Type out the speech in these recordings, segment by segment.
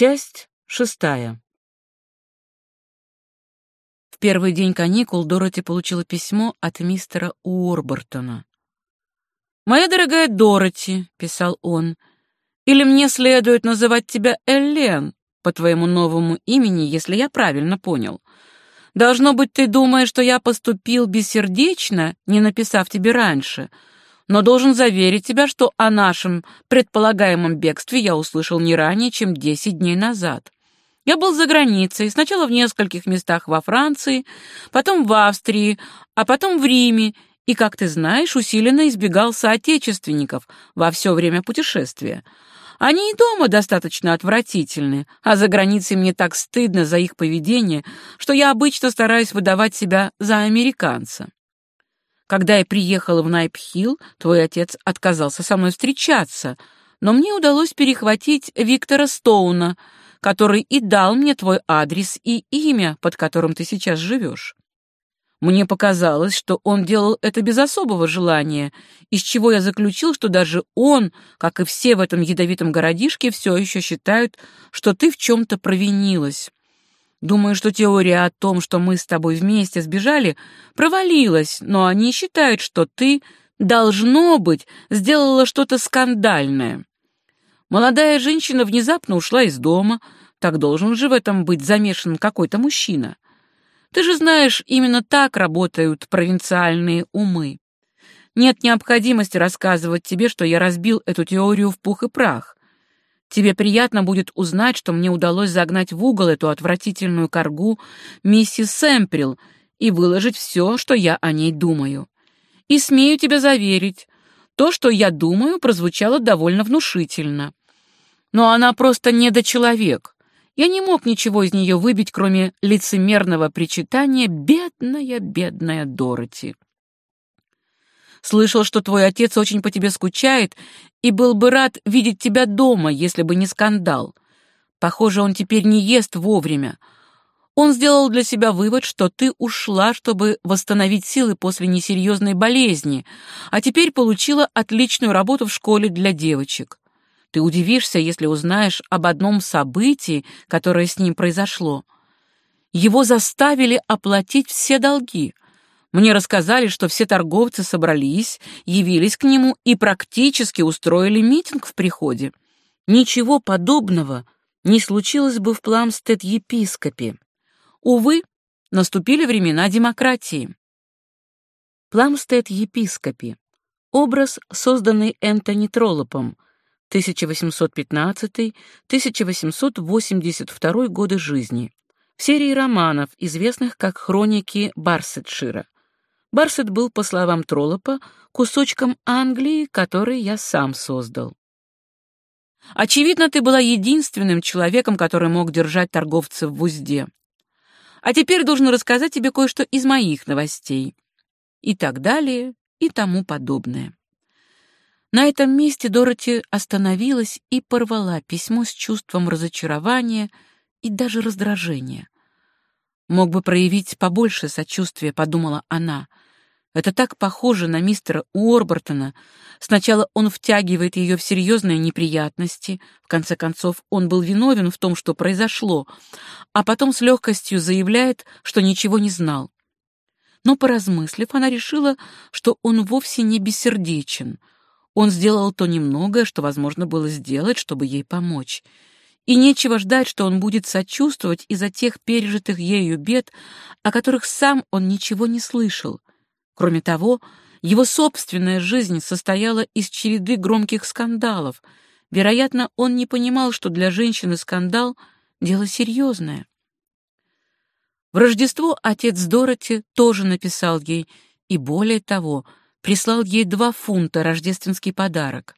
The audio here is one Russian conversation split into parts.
Часть шестая. В первый день каникул Дороти получила письмо от мистера Уорбертона. «Моя дорогая Дороти», — писал он, — «или мне следует называть тебя Эллен по твоему новому имени, если я правильно понял. Должно быть, ты думаешь, что я поступил бессердечно, не написав тебе раньше, но должен заверить тебя, что о нашем предполагаемом бегстве я услышал не ранее, чем десять дней назад. Я был за границей, сначала в нескольких местах во Франции, потом в Австрии, а потом в Риме, и, как ты знаешь, усиленно избегал соотечественников во все время путешествия. Они и дома достаточно отвратительны, а за границей мне так стыдно за их поведение, что я обычно стараюсь выдавать себя за американца. Когда я приехала в Найп-Хилл, твой отец отказался со мной встречаться, но мне удалось перехватить Виктора Стоуна, который и дал мне твой адрес и имя, под которым ты сейчас живешь. Мне показалось, что он делал это без особого желания, из чего я заключил, что даже он, как и все в этом ядовитом городишке, все еще считают, что ты в чем-то провинилась. Думаю, что теория о том, что мы с тобой вместе сбежали, провалилась, но они считают, что ты, должно быть, сделала что-то скандальное. Молодая женщина внезапно ушла из дома, так должен же в этом быть замешан какой-то мужчина. Ты же знаешь, именно так работают провинциальные умы. Нет необходимости рассказывать тебе, что я разбил эту теорию в пух и прах. Тебе приятно будет узнать, что мне удалось загнать в угол эту отвратительную коргу миссис Сэмприл и выложить все, что я о ней думаю. И смею тебя заверить, то, что я думаю, прозвучало довольно внушительно. Но она просто недочеловек. Я не мог ничего из нее выбить, кроме лицемерного причитания «бедная, бедная Дороти». Слышал, что твой отец очень по тебе скучает и был бы рад видеть тебя дома, если бы не скандал. Похоже, он теперь не ест вовремя. Он сделал для себя вывод, что ты ушла, чтобы восстановить силы после несерьезной болезни, а теперь получила отличную работу в школе для девочек. Ты удивишься, если узнаешь об одном событии, которое с ним произошло. Его заставили оплатить все долги. Мне рассказали, что все торговцы собрались, явились к нему и практически устроили митинг в приходе. Ничего подобного не случилось бы в Пламстед-епископе. Увы, наступили времена демократии. Пламстед-епископе. Образ, созданный Энтони Троллопом — 1815-1882 годы жизни, в серии романов, известных как «Хроники Барсетшира». Барсет был, по словам Троллопа, кусочком Англии, который я сам создал. Очевидно, ты была единственным человеком, который мог держать торговцев в узде. А теперь должен рассказать тебе кое-что из моих новостей. И так далее, и тому подобное. На этом месте Дороти остановилась и порвала письмо с чувством разочарования и даже раздражения. «Мог бы проявить побольше сочувствия», — подумала она. «Это так похоже на мистера Уорбертона. Сначала он втягивает ее в серьезные неприятности, в конце концов он был виновен в том, что произошло, а потом с легкостью заявляет, что ничего не знал. Но, поразмыслив, она решила, что он вовсе не бессердечен — он сделал то немногое, что возможно было сделать, чтобы ей помочь. И нечего ждать, что он будет сочувствовать из-за тех пережитых ею бед, о которых сам он ничего не слышал. Кроме того, его собственная жизнь состояла из череды громких скандалов. Вероятно, он не понимал, что для женщины скандал — дело серьезное. В Рождество отец Дороти тоже написал ей, и более того — прислал ей два фунта рождественский подарок.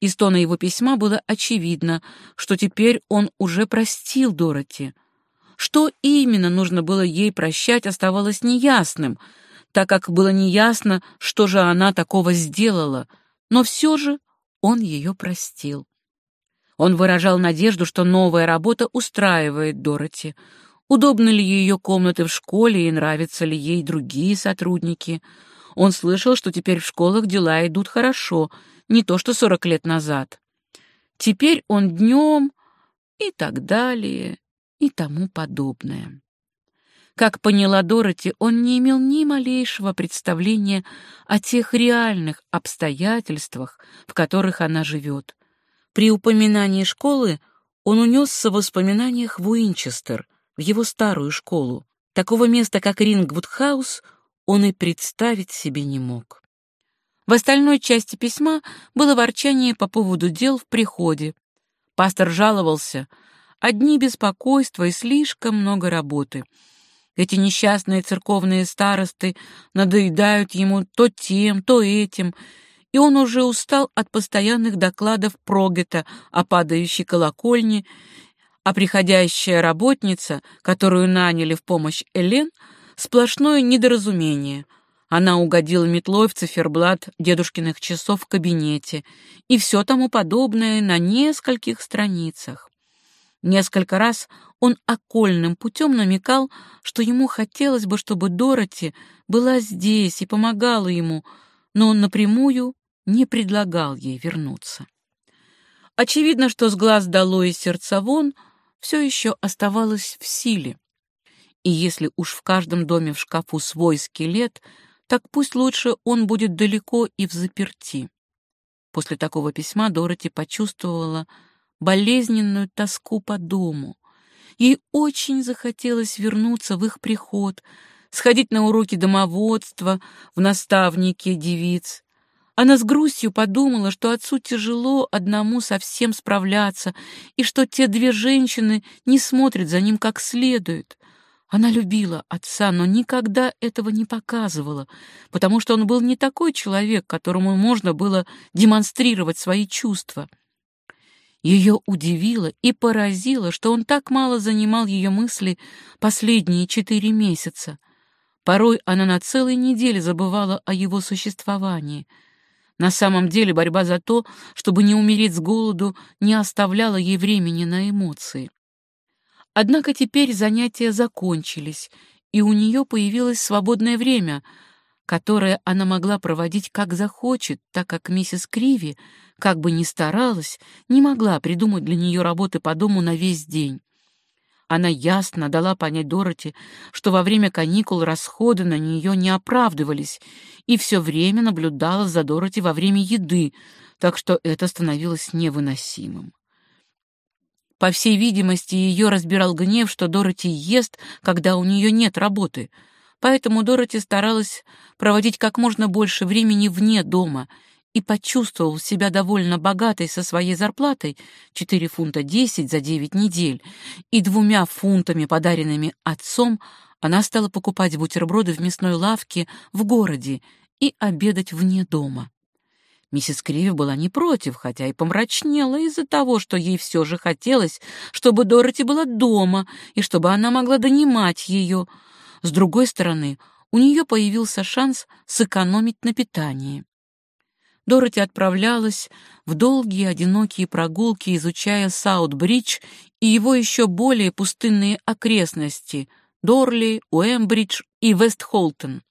Из тона его письма было очевидно, что теперь он уже простил Дороти. Что именно нужно было ей прощать, оставалось неясным, так как было неясно, что же она такого сделала, но все же он ее простил. Он выражал надежду, что новая работа устраивает Дороти, удобны ли ее комнаты в школе и нравятся ли ей другие сотрудники — он слышал, что теперь в школах дела идут хорошо, не то что сорок лет назад. Теперь он днем и так далее, и тому подобное. Как поняла Дороти, он не имел ни малейшего представления о тех реальных обстоятельствах, в которых она живет. При упоминании школы он унесся в воспоминаниях в Уинчестер, в его старую школу. Такого места, как Рингвуд-хаус, он и представить себе не мог. В остальной части письма было ворчание по поводу дел в приходе. Пастор жаловался, одни беспокойства и слишком много работы — эти несчастные церковные старосты надоедают ему то тем, то этим, и он уже устал от постоянных докладов Прогета о падающей колокольне, а приходящая работница, которую наняли в помощь Элен, сплошное недоразумение. Она угодила метлой в циферблат дедушкиных часов в кабинете и все тому подобное на нескольких страницах. Несколько раз он окольным путем намекал, что ему хотелось бы, чтобы Дороти была здесь и помогала ему, но он напрямую не предлагал ей вернуться. Очевидно, что с глаз долой и сердца вон все еще оставалось в силе. И если уж в каждом доме в шкафу свой скелет, так пусть лучше он будет далеко и в заперти. После такого письма Дороти почувствовала болезненную тоску по дому, Ей очень захотелось вернуться в их приход, сходить на уроки домоводства, в наставники девиц. Она с грустью подумала, что отцу тяжело одному совсем справляться, и что те две женщины не смотрят за ним как следует. Она любила отца, но никогда этого не показывала, потому что он был не такой человек, которому можно было демонстрировать свои чувства. Ее удивило и поразило, что он так мало занимал ее мысли последние четыре месяца. Порой она на целой неделе забывала о его существовании. На самом деле борьба за то, чтобы не умереть с голоду, не оставляла ей времени на эмоции. Однако теперь занятия закончились, и у нее появилось свободное время — которое она могла проводить как захочет, так как миссис Криви, как бы ни старалась, не могла придумать для нее работы по дому на весь день. Она ясно дала понять Дороти, что во время каникул расходы на нее не оправдывались, и все время наблюдала за Дороти во время еды, так что это становилось невыносимым. По всей видимости, ее разбирал гнев, что Дороти ест, когда у нее нет работы — Поэтому Дороти старалась проводить как можно больше времени вне дома и почувствовал себя довольно богатой со своей зарплатой 4 фунта 10 за 9 недель и двумя фунтами, подаренными отцом, она стала покупать бутерброды в мясной лавке в городе и обедать вне дома. Миссис Криви была не против, хотя и помрачнела из-за того, что ей все же хотелось, чтобы Дороти была дома и чтобы она могла донимать ее — с другой стороны, у нее появился шанс сэкономить на питании. Дороти отправлялась в долгие одинокие прогулки, изучая Саут-Бридж и его еще более пустынные окрестности — Дорли, Уэмбридж и Вестхолтон.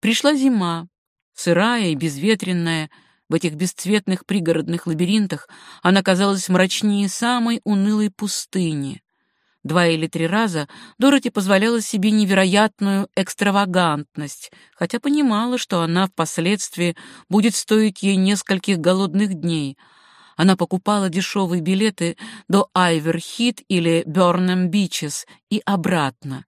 Пришла зима, сырая и безветренная, в этих бесцветных пригородных лабиринтах она казалась мрачнее самой унылой пустыни. Два или три раза Дороти позволяла себе невероятную экстравагантность, хотя понимала, что она впоследствии будет стоить ей нескольких голодных дней. Она покупала дешевые билеты до Айверхит или Бёрнем-Бичес и обратно.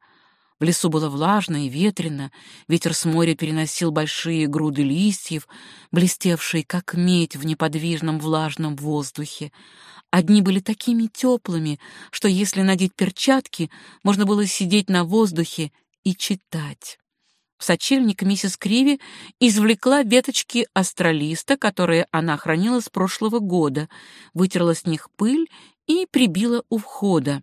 В лесу было влажно и ветрено, ветер с моря переносил большие груды листьев, блестевшие, как медь в неподвижном влажном воздухе. Одни были такими теплыми, что если надеть перчатки, можно было сидеть на воздухе и читать. В сочельник миссис Криви извлекла веточки астролиста, которые она хранила с прошлого года, вытерла с них пыль и прибила у входа.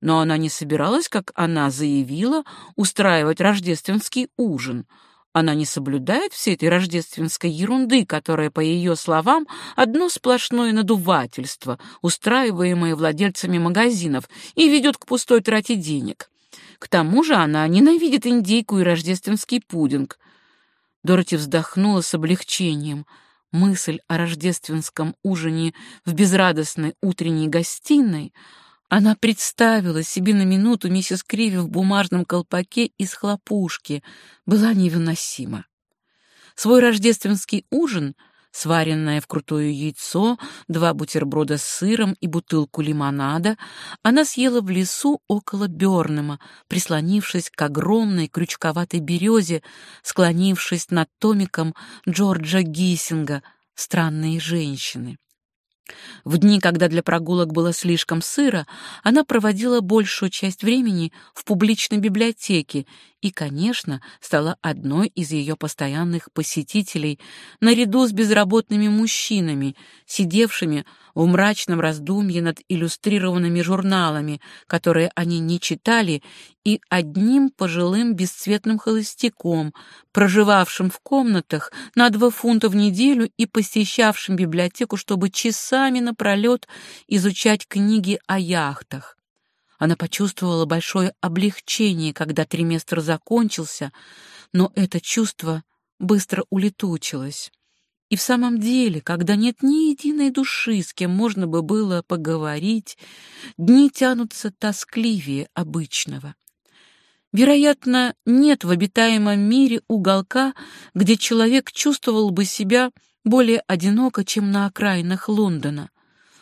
Но она не собиралась, как она заявила, устраивать рождественский ужин — она не соблюдает всей этой рождественской ерунды, которая, по ее словам, одно сплошное надувательство, устраиваемое владельцами магазинов, и ведет к пустой трате денег. К тому же она ненавидит индейку и рождественский пудинг. Дороти вздохнула с облегчением. Мысль о рождественском ужине в безрадостной утренней гостиной Она представила себе на минуту миссис Криви в бумажном колпаке из хлопушки. Была невыносима. Свой рождественский ужин — сваренное вкрутую яйцо, два бутерброда с сыром и бутылку лимонада, она съела в лесу около Бёрнема, прислонившись к огромной крючковатой березе, склонившись над томиком Джорджа Гиссинга «Странные женщины». В дни, когда для прогулок было слишком сыро, она проводила большую часть времени в публичной библиотеке и, конечно, стала одной из ее постоянных посетителей наряду с безработными мужчинами, сидевшими в мрачном раздумье над иллюстрированными журналами, которые они не читали, и одним пожилым бесцветным холостяком, проживавшим в комнатах на два фунта в неделю и посещавшим библиотеку, чтобы часами напролет изучать книги о яхтах. Она почувствовала большое облегчение, когда триместр закончился, но это чувство быстро улетучилось. И в самом деле, когда нет ни единой души, с кем можно бы было поговорить, дни тянутся тоскливее обычного. Вероятно, нет в обитаемом мире уголка, где человек чувствовал бы себя более одиноко, чем на окраинах Лондона.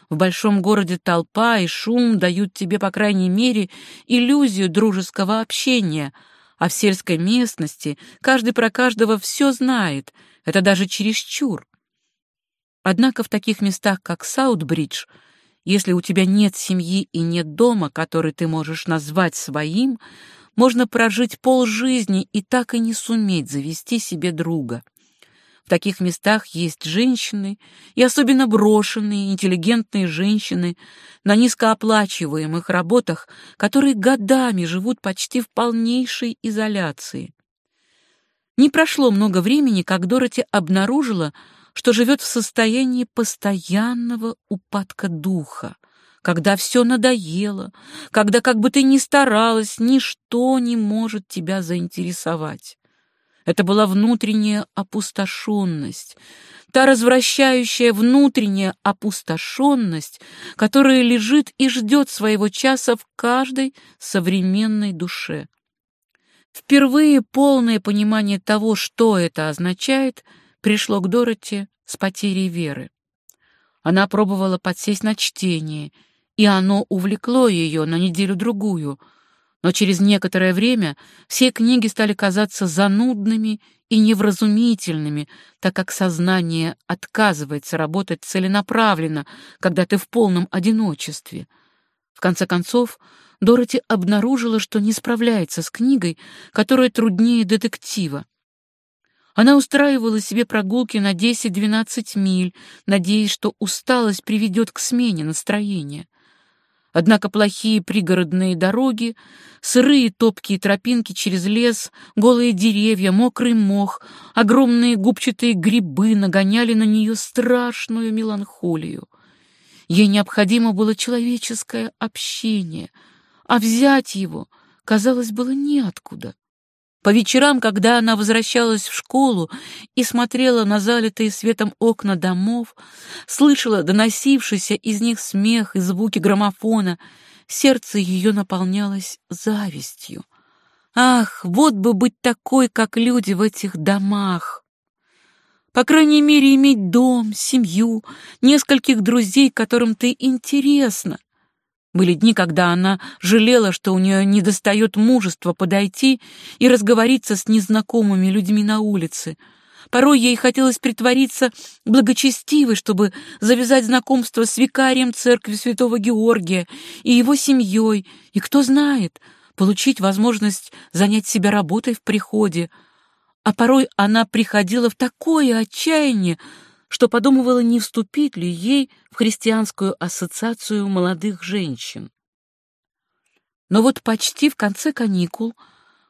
В большом городе толпа и шум дают тебе, по крайней мере, иллюзию дружеского общения, а в сельской местности каждый про каждого все знает, это даже чересчур. Однако в таких местах, как Саутбридж, если у тебя нет семьи и нет дома, который ты можешь назвать своим, можно прожить полжизни и так и не суметь завести себе друга. В таких местах есть женщины, и особенно брошенные, интеллигентные женщины на низкооплачиваемых работах, которые годами живут почти в полнейшей изоляции. Не прошло много времени, как Дороти обнаружила, что живет в состоянии постоянного упадка духа, когда все надоело, когда, как бы ты ни старалась, ничто не может тебя заинтересовать. Это была внутренняя опустошенность, та развращающая внутренняя опустошенность, которая лежит и ждет своего часа в каждой современной душе. Впервые полное понимание того, что это означает, пришло к Дороти с потерей веры. Она пробовала подсесть на чтение, и оно увлекло ее на неделю-другую — но через некоторое время все книги стали казаться занудными и невразумительными, так как сознание отказывается работать целенаправленно, когда ты в полном одиночестве. В конце концов, Дороти обнаружила, что не справляется с книгой, которая труднее детектива. Она устраивала себе прогулки на 10-12 миль, надеясь, что усталость приведет к смене настроения. Однако плохие пригородные дороги, сырые топкие тропинки через лес, голые деревья, мокрый мох, огромные губчатые грибы нагоняли на нее страшную меланхолию. Ей необходимо было человеческое общение, а взять его, казалось, было неоткуда. По вечерам, когда она возвращалась в школу и смотрела на залитые светом окна домов, слышала доносившийся из них смех и звуки граммофона, сердце ее наполнялось завистью. Ах, вот бы быть такой, как люди в этих домах! По крайней мере, иметь дом, семью, нескольких друзей, которым ты интересна, были дни, когда она жалела, что у нее недостает мужества подойти и разговориться с незнакомыми людьми на улице. Порой ей хотелось притвориться благочестивой, чтобы завязать знакомство с викарием церкви святого Георгия и его семьей, и, кто знает, получить возможность занять себя работой в приходе. А порой она приходила в такое отчаяние, что подумывала, не вступить ли ей в христианскую ассоциацию молодых женщин. Но вот почти в конце каникул,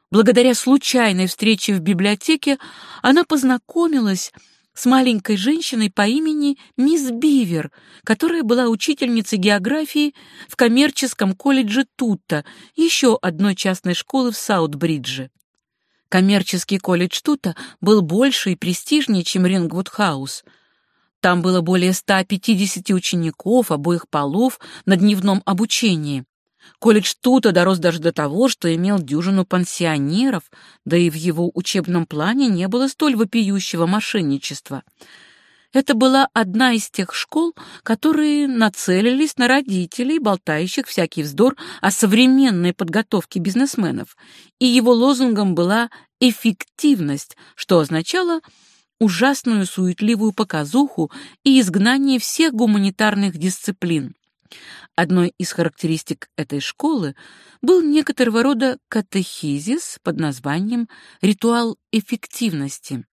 благодаря случайной встрече в библиотеке, она познакомилась с маленькой женщиной по имени мисс Бивер, которая была учительницей географии в коммерческом колледже Тутта, еще одной частной школы в Саутбридже. Коммерческий колледж Тута был больше и престижнее, чем Рингвуд-хаус — там было более 150 учеников обоих полов на дневном обучении. Колледж Тута дорос даже до того, что имел дюжину пансионеров, да и в его учебном плане не было столь вопиющего мошенничества. Это была одна из тех школ, которые нацелились на родителей, болтающих всякий вздор о современной подготовке бизнесменов, и его лозунгом была «эффективность», что означало ужасную суетливую показуху и изгнание всех гуманитарных дисциплин. Одной из характеристик этой школы был некоторого рода катехизис под названием «Ритуал эффективности»,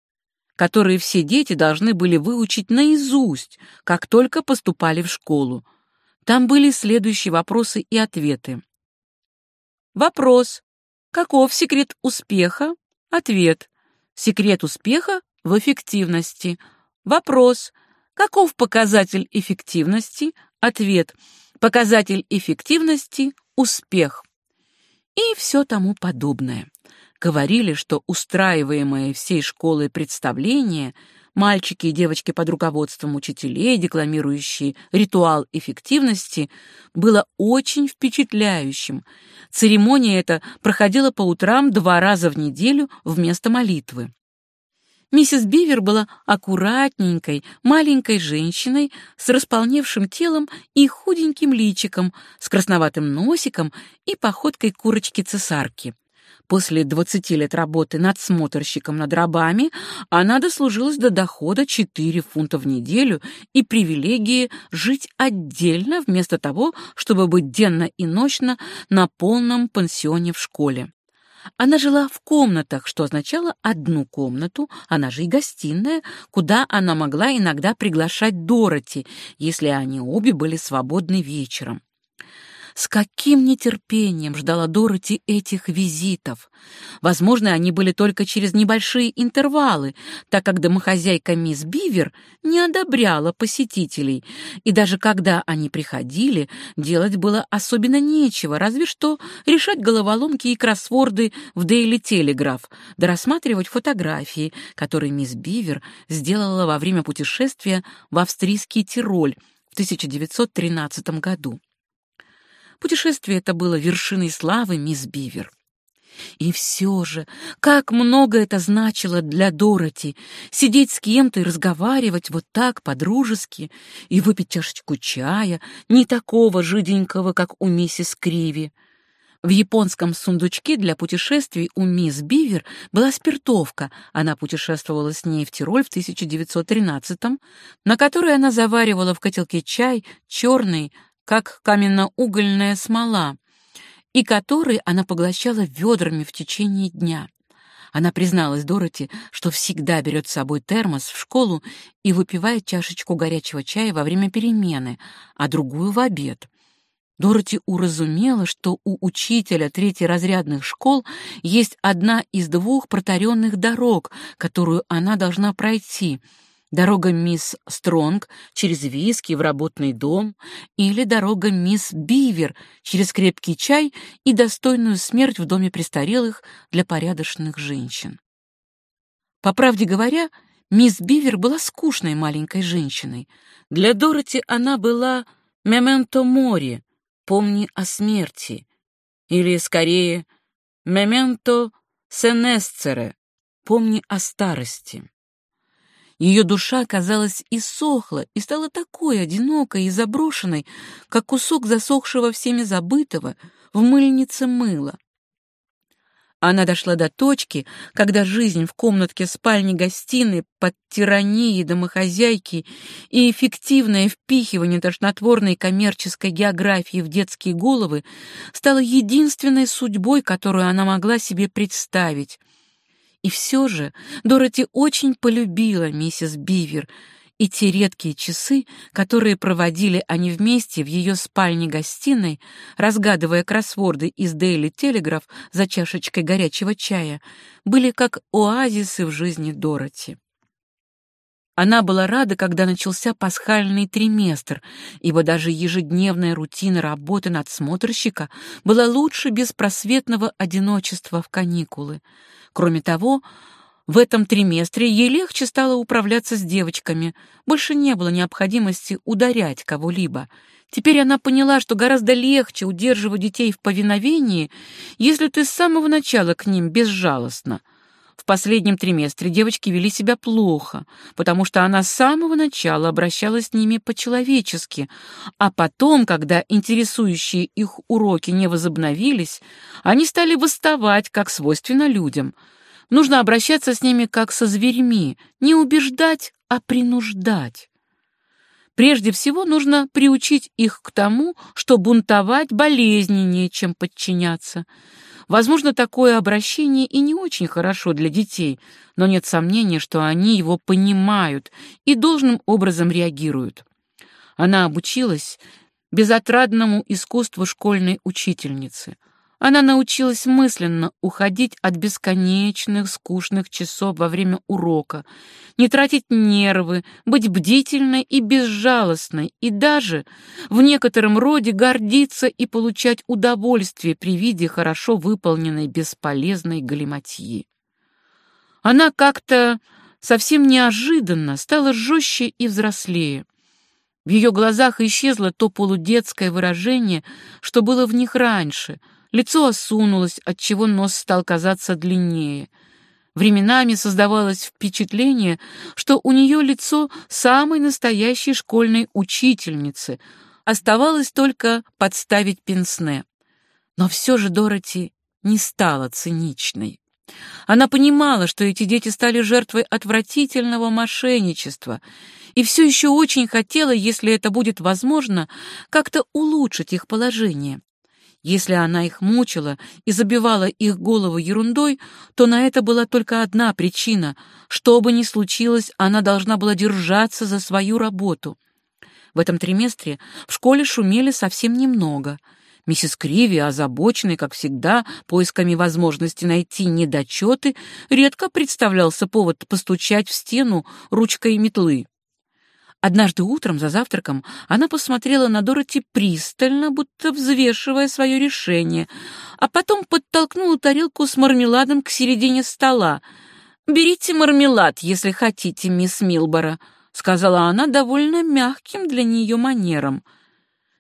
который все дети должны были выучить наизусть, как только поступали в школу. Там были следующие вопросы и ответы. Вопрос. Каков секрет успеха? Ответ. Секрет успеха в эффективности. Вопрос. Каков показатель эффективности? Ответ. Показатель эффективности – успех. И все тому подобное. Говорили, что устраиваемые всей школой представления, мальчики и девочки под руководством учителей, декламирующие ритуал эффективности, было очень впечатляющим. Церемония эта проходила по утрам два раза в неделю вместо молитвы. Миссис Бивер была аккуратненькой, маленькой женщиной с располневшим телом и худеньким личиком, с красноватым носиком и походкой курочки-цесарки. После 20 лет работы надсмотрщиком над рабами она дослужилась до дохода 4 фунта в неделю и привилегии жить отдельно вместо того, чтобы быть денно и ночно на полном пансионе в школе. Она жила в комнатах, что означало одну комнату, она же и гостиная, куда она могла иногда приглашать Дороти, если они обе были свободны вечером. С каким нетерпением ждала Дороти этих визитов. Возможно, они были только через небольшие интервалы, так как домохозяйка мисс Бивер не одобряла посетителей, и даже когда они приходили, делать было особенно нечего, разве что решать головоломки и кроссворды в Дейли Телеграф, да рассматривать фотографии, которые мисс Бивер сделала во время путешествия в австрийский Тироль в 1913 году. Путешествие это было вершиной славы мисс Бивер. И все же, как много это значило для Дороти — сидеть с кем-то и разговаривать вот так по-дружески и выпить чашечку чая, не такого жиденького, как у миссис Криви. В японском сундучке для путешествий у мисс Бивер была спиртовка, она путешествовала с ней в Тироль в 1913-м, на которой она заваривала в котелке чай черный, как каменно-угольная смола, и который она поглощала ведрами в течение дня. Она призналась Дороти, что всегда берет с собой термос в школу и выпивает чашечку горячего чая во время перемены, а другую в обед. Дороти уразумела, что у учителя третьеразрядных школ есть одна из двух протаренных дорог, которую она должна пройти — Дорога мисс Стронг через виски в работный дом или дорога мисс Бивер через крепкий чай и достойную смерть в доме престарелых для порядочных женщин. По правде говоря, мисс Бивер была скучной маленькой женщиной. Для Дороти она была «мементо мори» — «помни о смерти», или, скорее, «мементо сенесцере» — «помни о старости». Ее душа, казалось, иссохла и стала такой одинокой и заброшенной, как кусок засохшего всеми забытого в мыльнице мыла. Она дошла до точки, когда жизнь в комнатке спальни-гостиной под тиранией домохозяйки и эффективное впихивание тошнотворной коммерческой географии в детские головы стало единственной судьбой, которую она могла себе представить — и все же Дороти очень полюбила миссис Бивер, и те редкие часы, которые проводили они вместе в ее спальне-гостиной, разгадывая кроссворды из Дейли Телеграф за чашечкой горячего чая, были как оазисы в жизни Дороти. Она была рада, когда начался пасхальный триместр, ибо даже ежедневная рутина работы надсмотрщика была лучше беспросветного одиночества в каникулы. Кроме того, В этом триместре ей легче стало управляться с девочками, больше не было необходимости ударять кого-либо. Теперь она поняла, что гораздо легче удерживать детей в повиновении, если ты с самого начала к ним безжалостна. В последнем триместре девочки вели себя плохо, потому что она с самого начала обращалась с ними по-человечески, а потом, когда интересующие их уроки не возобновились, они стали восставать, как свойственно людям — Нужно обращаться с ними как со зверьми, не убеждать, а принуждать. Прежде всего нужно приучить их к тому, что бунтовать болезненнее, чем подчиняться. Возможно, такое обращение и не очень хорошо для детей, но нет сомнения, что они его понимают и должным образом реагируют. Она обучилась безотрадному искусству школьной учительницы — она научилась мысленно уходить от бесконечных скучных часов во время урока, не тратить нервы, быть бдительной и безжалостной, и даже в некотором роде гордиться и получать удовольствие при виде хорошо выполненной бесполезной галиматьи. Она как-то совсем неожиданно стала жестче и взрослее. В ее глазах исчезло то полудетское выражение, что было в них раньше — Лицо осунулось, отчего нос стал казаться длиннее. Временами создавалось впечатление, что у нее лицо самой настоящей школьной учительницы. Оставалось только подставить пенсне. Но все же Дороти не стала циничной. Она понимала, что эти дети стали жертвой отвратительного мошенничества, и все еще очень хотела, если это будет возможно, как-то улучшить их положение. Если она их мучила и забивала их голову ерундой, то на это была только одна причина. Что бы ни случилось, она должна была держаться за свою работу. В этом триместре в школе шумели совсем немного. Миссис Криви, озабоченной, как всегда, поисками возможности найти недочеты, редко представлялся повод постучать в стену ручкой метлы. Однажды утром за завтраком она посмотрела на Дороти пристально, будто взвешивая свое решение, а потом подтолкнула тарелку с мармеладом к середине стола. «Берите мармелад, если хотите, мисс Милбора», — сказала она довольно мягким для нее манером.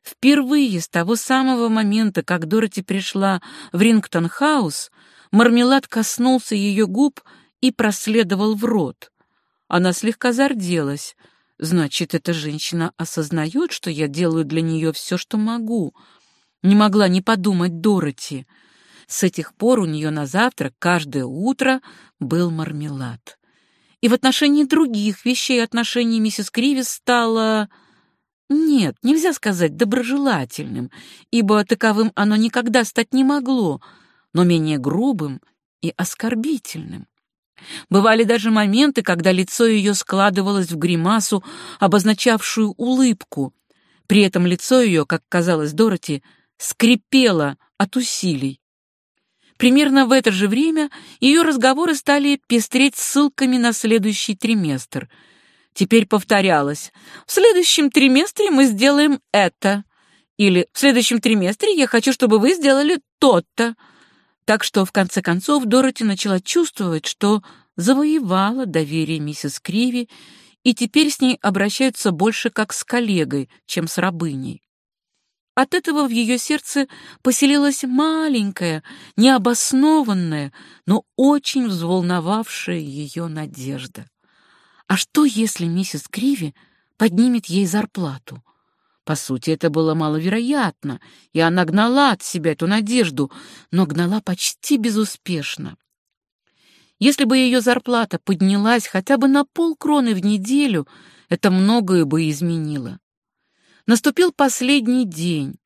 Впервые с того самого момента, как Дороти пришла в Рингтон-хаус, мармелад коснулся ее губ и проследовал в рот. Она слегка зарделась — Значит, эта женщина осознает, что я делаю для нее все, что могу. Не могла не подумать Дороти. С этих пор у нее на завтрак каждое утро был мармелад. И в отношении других вещей отношение миссис Кривис стало... Нет, нельзя сказать доброжелательным, ибо таковым оно никогда стать не могло, но менее грубым и оскорбительным. Бывали даже моменты, когда лицо ее складывалось в гримасу, обозначавшую улыбку. При этом лицо ее, как казалось Дороти, скрипело от усилий. Примерно в это же время ее разговоры стали пестреть ссылками на следующий триместр. Теперь повторялось «В следующем триместре мы сделаем это» или «В следующем триместре я хочу, чтобы вы сделали то-то». Так что, в конце концов, Дороти начала чувствовать, что завоевала доверие миссис Криви, и теперь с ней обращаются больше как с коллегой, чем с рабыней. От этого в ее сердце поселилась маленькая, необоснованная, но очень взволновавшая ее надежда. А что, если миссис Криви поднимет ей зарплату? По сути, это было маловероятно, и она гнала от себя эту надежду, но гнала почти безуспешно. Если бы ее зарплата поднялась хотя бы на полкроны в неделю, это многое бы изменило. Наступил последний день.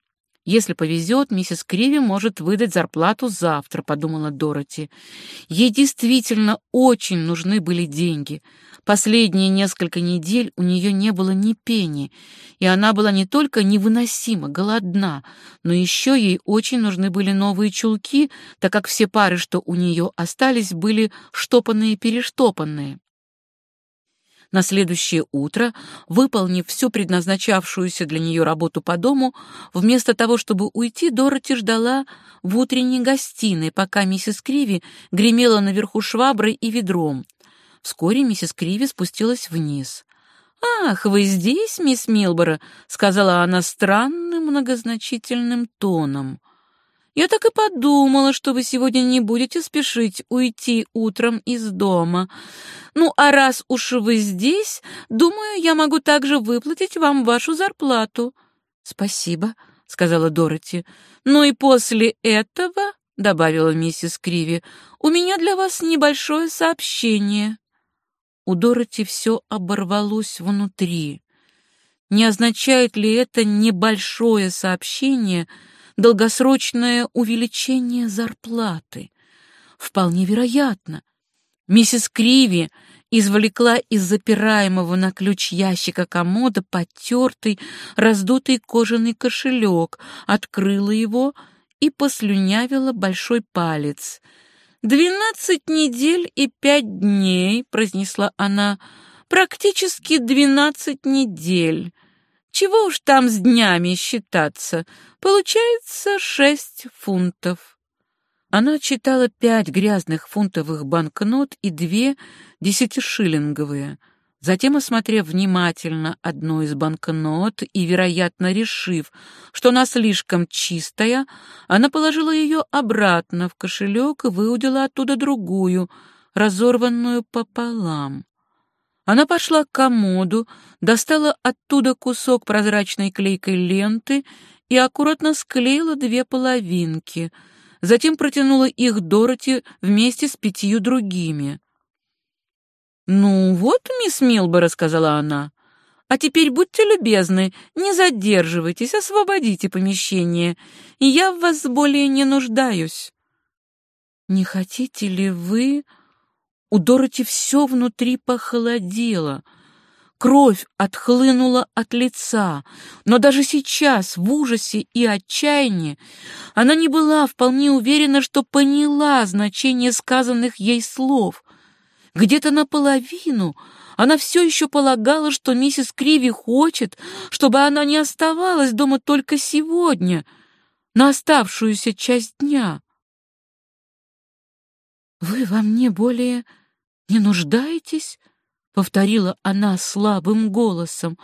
Если повезет, миссис Криви может выдать зарплату завтра, подумала Дороти. Ей действительно очень нужны были деньги. Последние несколько недель у нее не было ни пени, и она была не только невыносимо голодна, но еще ей очень нужны были новые чулки, так как все пары, что у нее остались, были штопанные-перештопанные. На следующее утро, выполнив всю предназначавшуюся для нее работу по дому, вместо того, чтобы уйти, Дороти ждала в утренней гостиной, пока миссис Криви гремела наверху шваброй и ведром. Вскоре миссис Криви спустилась вниз. «Ах, вы здесь, мисс Милборо?» — сказала она странным многозначительным тоном. Я так и подумала, что вы сегодня не будете спешить уйти утром из дома. Ну, а раз уж вы здесь, думаю, я могу также выплатить вам вашу зарплату. Спасибо, сказала Дороти. Ну и после этого, добавила миссис Криви, у меня для вас небольшое сообщение. У Дороти все оборвалось внутри. Не означает ли это небольшое сообщение, долгосрочное увеличение зарплаты. Вполне вероятно. Миссис Криви извлекла из запираемого на ключ ящика комода потертый, раздутый кожаный кошелек, открыла его и послюнявила большой палец. «Двенадцать недель и пять дней», — произнесла она, — «практически двенадцать недель. Чего уж там с днями считаться? Получается шесть фунтов. Она читала пять грязных фунтовых банкнот и две десятишиллинговые. Затем, осмотрев внимательно одну из банкнот и, вероятно, решив, что она слишком чистая, она положила ее обратно в кошелек и выудила оттуда другую, разорванную пополам. Она пошла к комоду, достала оттуда кусок прозрачной клейкой ленты и аккуратно склеила две половинки, затем протянула их Дороти вместе с пятью другими. «Ну вот, мисс Милбора», — сказала она, — «а теперь будьте любезны, не задерживайтесь, освободите помещение, и я в вас более не нуждаюсь». «Не хотите ли вы...» У Дороти все внутри похолодело. Кровь отхлынула от лица, но даже сейчас, в ужасе и отчаянии, она не была вполне уверена, что поняла значение сказанных ей слов. Где-то наполовину она все еще полагала, что миссис Криви хочет, чтобы она не оставалась дома только сегодня, на оставшуюся часть дня. «Вы во мне более не нуждаетесь?» — повторила она слабым голосом.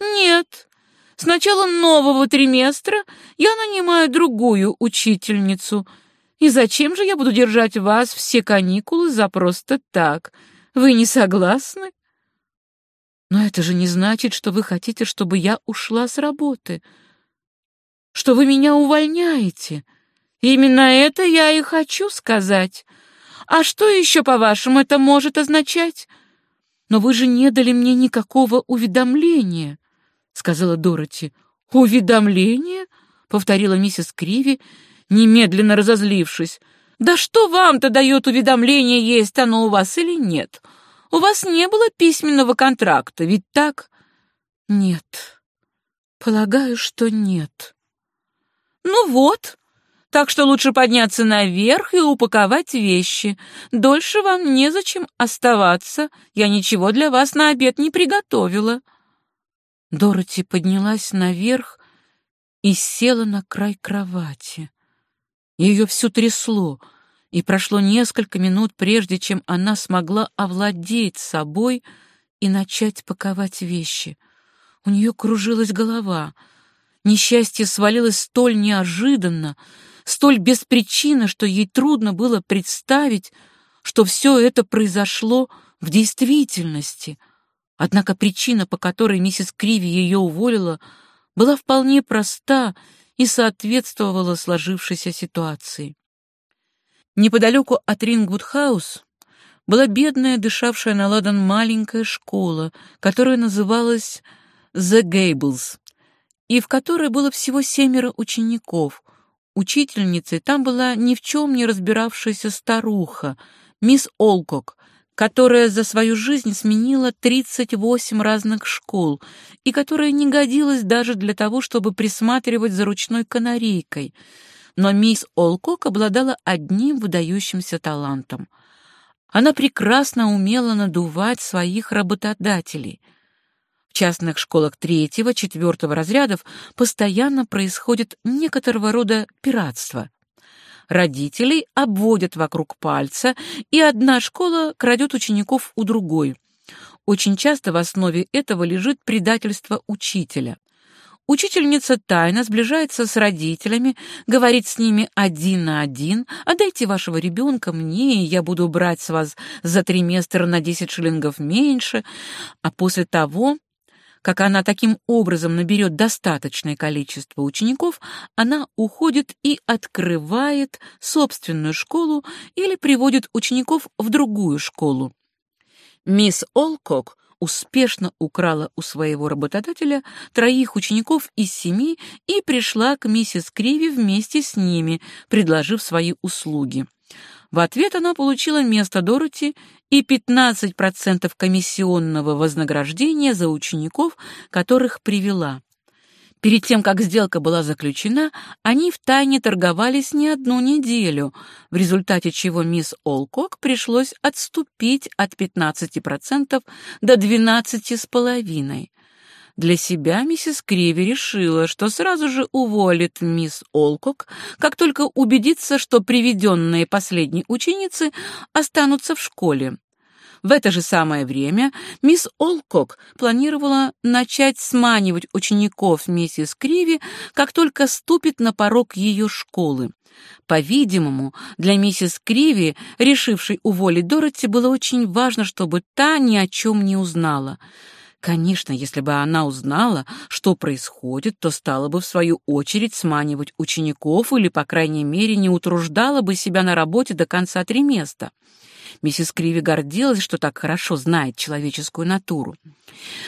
«Нет. С начала нового триместра я нанимаю другую учительницу. И зачем же я буду держать вас все каникулы за просто так? Вы не согласны?» «Но это же не значит, что вы хотите, чтобы я ушла с работы, что вы меня увольняете. Именно это я и хочу сказать». А что еще, по-вашему, это может означать? Но вы же не дали мне никакого уведомления, сказала Дороти. Уведомление? повторила миссис Криви, немедленно разозлившись. Да что вам-то дает уведомление, есть оно у вас или нет? У вас не было письменного контракта, ведь так? Нет. Полагаю, что нет. Ну вот, так что лучше подняться наверх и упаковать вещи. Дольше вам незачем оставаться. Я ничего для вас на обед не приготовила». Дороти поднялась наверх и села на край кровати. Ее всю трясло, и прошло несколько минут, прежде чем она смогла овладеть собой и начать паковать вещи. У нее кружилась голова. Несчастье свалилось столь неожиданно, столь беспричинно, что ей трудно было представить, что все это произошло в действительности. Однако причина, по которой миссис Криви ее уволила, была вполне проста и соответствовала сложившейся ситуации. Неподалеку от Рингвуд-хаус была бедная, дышавшая на ладан маленькая школа, которая называлась «The Gables», и в которой было всего семеро учеников, Учительницей там была ни в чем не разбиравшаяся старуха, мисс Олкок, которая за свою жизнь сменила 38 разных школ и которая не годилась даже для того, чтобы присматривать за ручной канарейкой. Но мисс Олкок обладала одним выдающимся талантом. Она прекрасно умела надувать своих работодателей. Частных школах третьего, четвертого разрядов постоянно происходит некоторого рода пиратство. Родителей обводят вокруг пальца, и одна школа крадет учеников у другой. Очень часто в основе этого лежит предательство учителя. Учительница тайно сближается с родителями, говорит с ними один на один, «Отдайте вашего ребенка мне, и я буду брать с вас за триместр на 10 шиллингов меньше». А после того, как она таким образом наберет достаточное количество учеников, она уходит и открывает собственную школу или приводит учеников в другую школу. Мисс Олкок успешно украла у своего работодателя троих учеников из семи и пришла к миссис Криви вместе с ними, предложив свои услуги. В ответ она получила место Дороти и 15% комиссионного вознаграждения за учеников, которых привела. Перед тем, как сделка была заключена, они втайне торговались не одну неделю, в результате чего мисс Олкок пришлось отступить от 15% до 12,5%. Для себя миссис Криви решила, что сразу же уволит мисс Олкок, как только убедится, что приведенные последней ученицы останутся в школе. В это же самое время мисс Олкок планировала начать сманивать учеников миссис Криви, как только ступит на порог ее школы. По-видимому, для миссис Криви, решившей уволить Дороти, было очень важно, чтобы та ни о чем не узнала. Конечно, если бы она узнала, что происходит, то стала бы в свою очередь сманивать учеников или, по крайней мере, не утруждала бы себя на работе до конца триместра. Миссис Криви гордилась, что так хорошо знает человеческую натуру.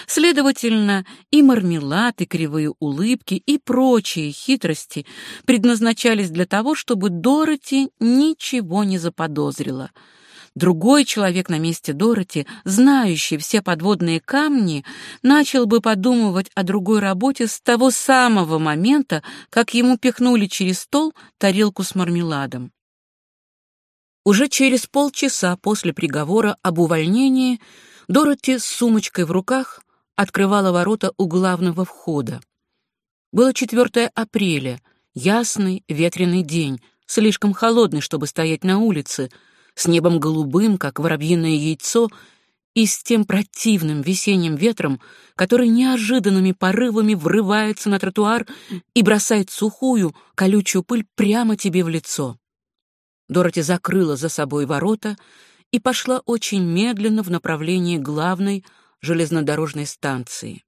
Следовательно, и мармелад, и кривые улыбки, и прочие хитрости предназначались для того, чтобы Дороти ничего не заподозрила. Другой человек на месте Дороти, знающий все подводные камни, начал бы подумывать о другой работе с того самого момента, как ему пихнули через стол тарелку с мармеладом. Уже через полчаса после приговора об увольнении Дороти с сумочкой в руках открывала ворота у главного входа. Было 4 апреля, ясный ветреный день, слишком холодный, чтобы стоять на улице, с небом голубым, как воробьиное яйцо, и с тем противным весенним ветром, который неожиданными порывами врывается на тротуар и бросает сухую, колючую пыль прямо тебе в лицо. Дороти закрыла за собой ворота и пошла очень медленно в направлении главной железнодорожной станции.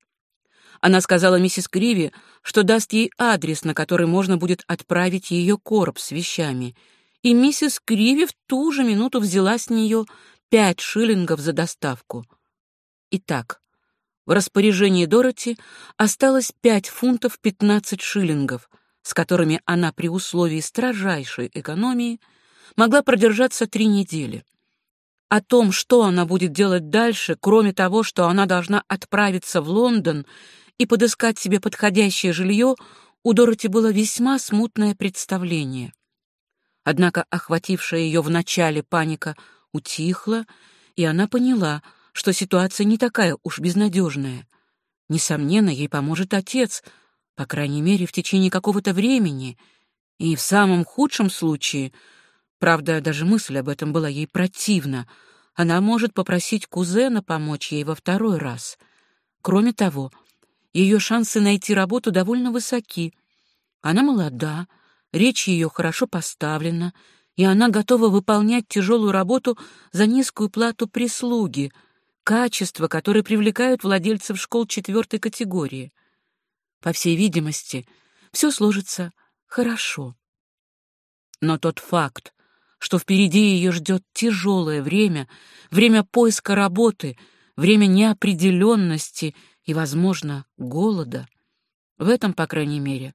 Она сказала миссис Криви, что даст ей адрес, на который можно будет отправить ее короб с вещами, и миссис Криви в ту же минуту взяла с нее пять шиллингов за доставку. Итак, в распоряжении Дороти осталось пять фунтов пятнадцать шиллингов, с которыми она при условии строжайшей экономии — могла продержаться три недели. О том, что она будет делать дальше, кроме того, что она должна отправиться в Лондон и подыскать себе подходящее жилье, у Дороти было весьма смутное представление. Однако охватившая ее вначале паника утихла, и она поняла, что ситуация не такая уж безнадежная. Несомненно, ей поможет отец, по крайней мере, в течение какого-то времени, и в самом худшем случае — Правда, даже мысль об этом была ей противна. Она может попросить кузена помочь ей во второй раз. Кроме того, ее шансы найти работу довольно высоки. Она молода, речь ее хорошо поставлена, и она готова выполнять тяжелую работу за низкую плату прислуги, качества, которые привлекают владельцев школ четвертой категории. По всей видимости, все сложится хорошо. Но тот факт, что впереди ее ждет тяжелое время, время поиска работы, время неопределенности и, возможно, голода. В этом, по крайней мере,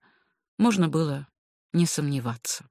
можно было не сомневаться.